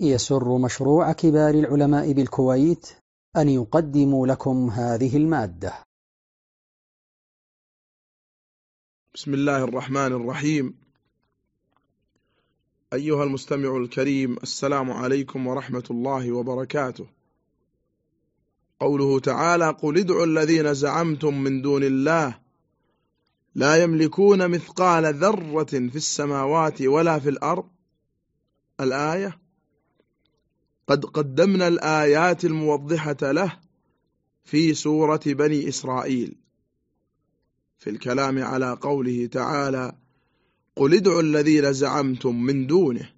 يسر مشروع كبار العلماء بالكويت أن يقدم لكم هذه المادة. بسم الله الرحمن الرحيم. أيها المستمع الكريم السلام عليكم ورحمة الله وبركاته. قوله تعالى قل ادعوا الذين زعمتم من دون الله لا يملكون مثقال ذرة في السماوات ولا في الأرض. الآية قد قدمنا الآيات الموضحة له في سورة بني إسرائيل في الكلام على قوله تعالى قل ادعوا الذين زعمتم من دونه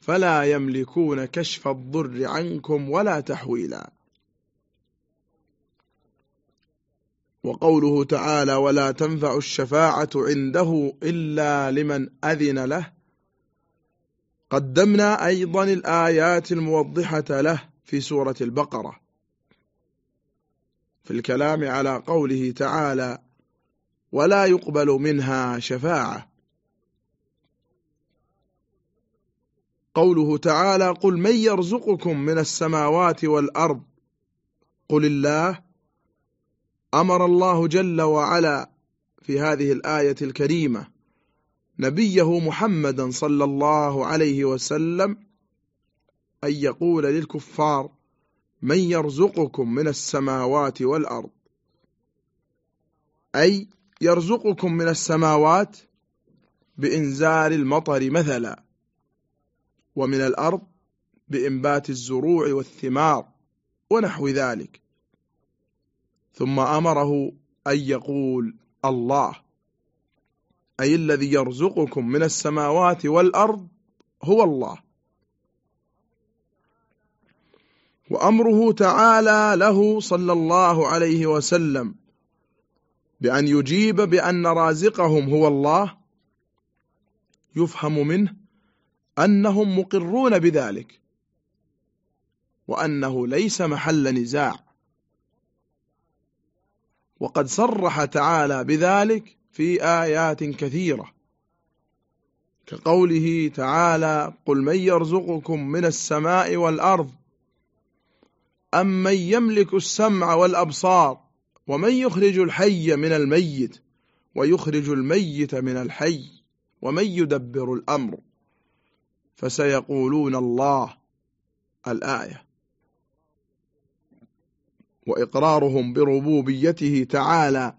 فلا يملكون كشف الضر عنكم ولا تحويلا. وقوله تعالى ولا تنفع الشفاعة عنده إلا لمن أذن له قدمنا أيضا الآيات الموضحة له في سورة البقرة. في الكلام على قوله تعالى ولا يقبل منها شفاعة قوله تعالى قل من يرزقكم من السماوات والأرض قل الله. أمر الله جل وعلا في هذه الآية الكريمة. نبيه محمدا صلى الله عليه وسلم أن يقول للكفار من يرزقكم من السماوات والأرض؟ أي يرزقكم من السماوات بإنزال المطر مثلا ومن الأرض بإنبات الزروع والثمار ونحو ذلك. ثم أمره أن يقول الله. أي الذي يرزقكم من السماوات والأرض هو الله. وأمره تعالى له صلى الله عليه وسلم بأن يجيب بأن رازقهم هو الله يفهم منه أنهم مقرون بذلك وأنه ليس محل نزاع. وقد صرح تعالى بذلك في آيات كثيرة. كقوله تعالى قل من يرزقكم من السماء والأرض أم من يملك السمع والأبصار ومن يخرج الحي من الميت ويخرج الميت من الحي ومن يدبر الأمر. فسيقولون الله الآية. وإقرارهم بربوبيته تعالى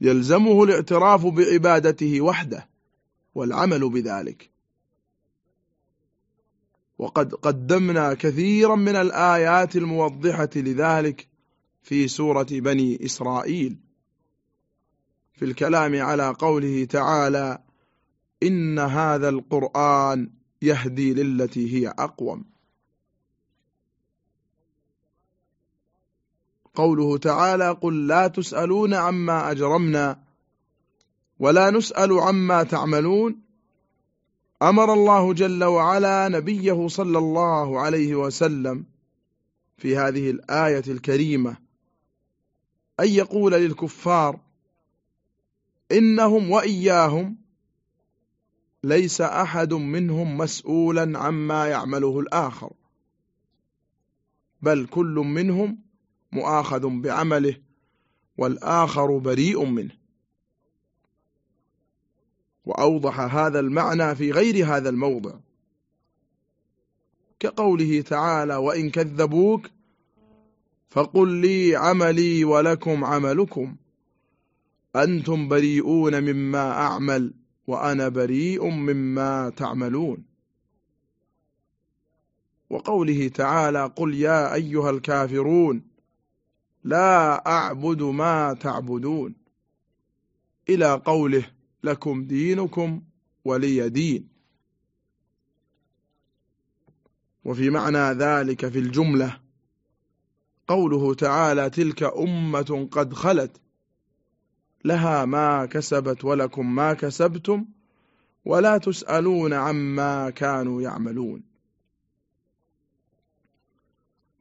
يلزمه الاعتراف بعبادته وحده والعمل بذلك. وقد قدمنا كثيرا من الآيات الموضحة لذلك في سورة بني إسرائيل. في الكلام على قوله تعالى إن هذا القرآن يهدي للتي هي أقوم. قوله تعالى قل لا تسألون عما أجرمنا ولا نسأل عما تعملون أمر الله جل وعلا نبيه صلى الله عليه وسلم في هذه الآية الكريمة أن يقول للكفار إنهم وإياهم ليس أحد منهم مسؤولا عما يعمله الآخر بل كل منهم مؤاخذ بعمله والآخر بريء منه. وأوضح هذا المعنى في غير هذا الموضع. كقوله تعالى وإن كذبوك فقل لي عملي ولكم عملكم. أنتم بريئون مما أعمل وأنا بريء مما تعملون. وقوله تعالى قل يا أيها الكافرون لا أعبد ما تعبدون. إلى قوله لكم دينكم ولي دين. وفي معنى ذلك في الجملة قوله تعالى تلك أمة قد خلت لها ما كسبت ولكم ما كسبتم ولا تسألون عما كانوا يعملون.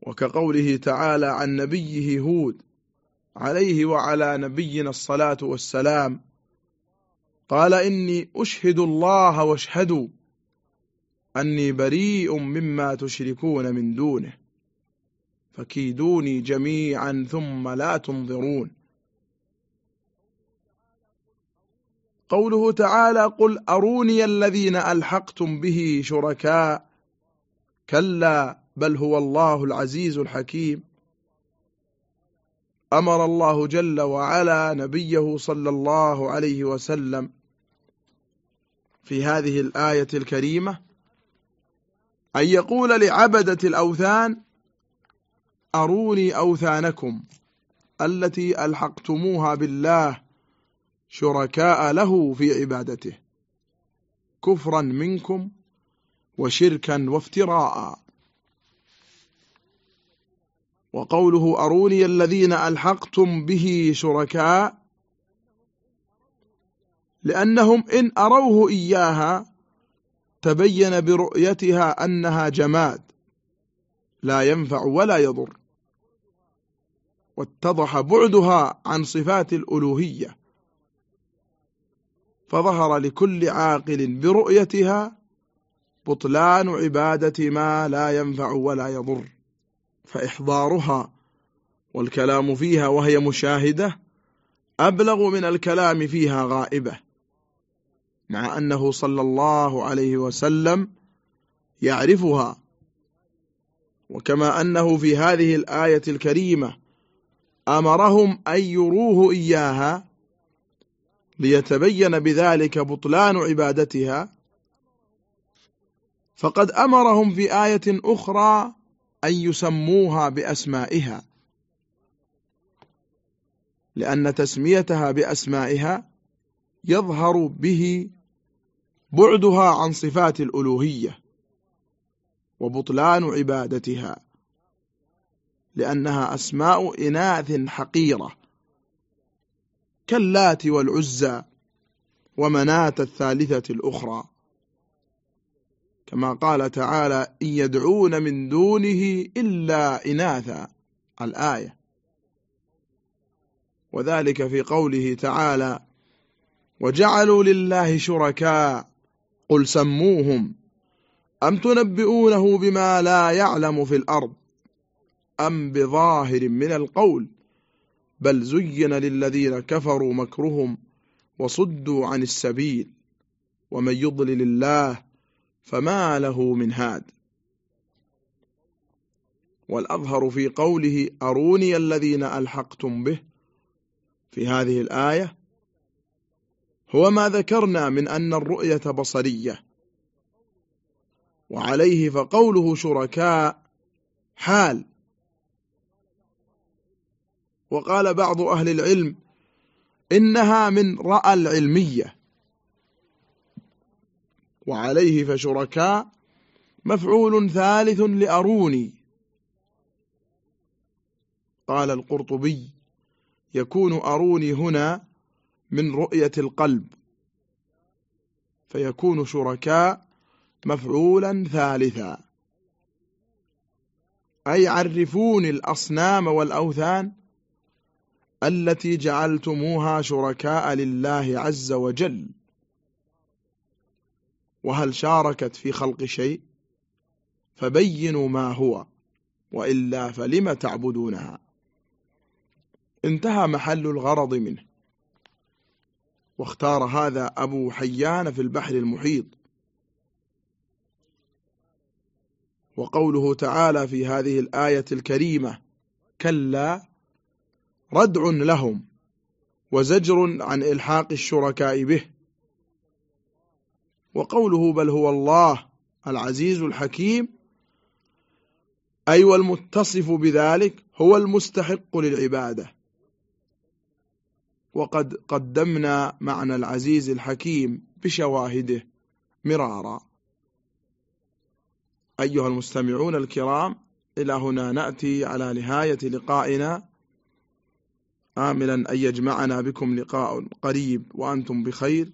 وكقوله تعالى عن نبيه هود عليه وعلى نبينا الصلاة والسلام قال إني أشهد الله واشهدوا أني بريء مما تشركون من دونه فكيدوني جميعا ثم لا تنظرون. قوله تعالى قل أروني الذين ألحقتم به شركاء كلا بل هو الله العزيز الحكيم. أمر الله جل وعلا نبيه صلى الله عليه وسلم في هذه الآية الكريمة أن يقول لعبدة الأوثان أروني أوثانكم التي ألحقتموها بالله شركاء له في عبادته كفرا منكم وشركا وافتراء. وقوله أروني الذين ألحقتم به شركاء لأنهم إن أروه إياها تبين برؤيتها أنها جماد لا ينفع ولا يضر. واتضح بعدها عن صفات الألوهية. فظهر لكل عاقل برؤيتها بطلان عبادة ما لا ينفع ولا يضر. فإحضارها والكلام فيها وهي مشاهدة أبلغ من الكلام فيها غائبة مع أنه صلى الله عليه وسلم يعرفها. وكما أنه في هذه الآية الكريمة أمرهم أن يروه إياها ليتبين بذلك بطلان عبادتها. فقد أمرهم في آية أخرى أن يسموها بأسمائها. لأن تسميتها بأسمائها يظهر به بعدها عن صفات الألوهية وبطلان عبادتها لأنها أسماء إناث حقيرة كاللات والعزى ومنات الثالثة الأخرى. كما قال تعالى إن يدعون من دونه إلا إناثا الآية. وذلك في قوله تعالى وجعلوا لله شركاء قل سموهم أم تنبئونه بما لا يعلم في الأرض أم بظاهر من القول بل زين للذين كفروا مكرهم وصدوا عن السبيل ومن يضلل الله فما له من هاد. والأظهر في قوله أروني الذين ألحقتم به في هذه الآية هو ما ذكرنا من أن الرؤية بصرية وعليه فقوله شركاء حال. وقال بعض أهل العلم إنها من رأى العلمية. وعليه فشركاء مفعول ثالث لأروني. قال القرطبي يكون أروني هنا من رؤية القلب. فيكون شركاء مفعولا ثالثا. أي عرفوني الأصنام والأوثان التي جعلتموها شركاء لله عز وجل. وهل شاركت في خلق شيء؟ فبينوا ما هو وإلا فلم تعبدونها؟ انتهى محل الغرض منه. واختار هذا أبو حيان في البحر المحيط. وقوله تعالى في هذه الآية الكريمة كلا ردع لهم وزجر عن إلحاق الشركاء به. وقوله بل هو الله العزيز الحكيم أي أيوة والمتصف بذلك هو المستحق للعبادة. وقد قدمنا معنى العزيز الحكيم بشواهده مرارا. أيها المستمعون الكرام إلى هنا نأتي على نهاية لقائنا. آملا أن يجمعنا بكم لقاء قريب وأنتم بخير.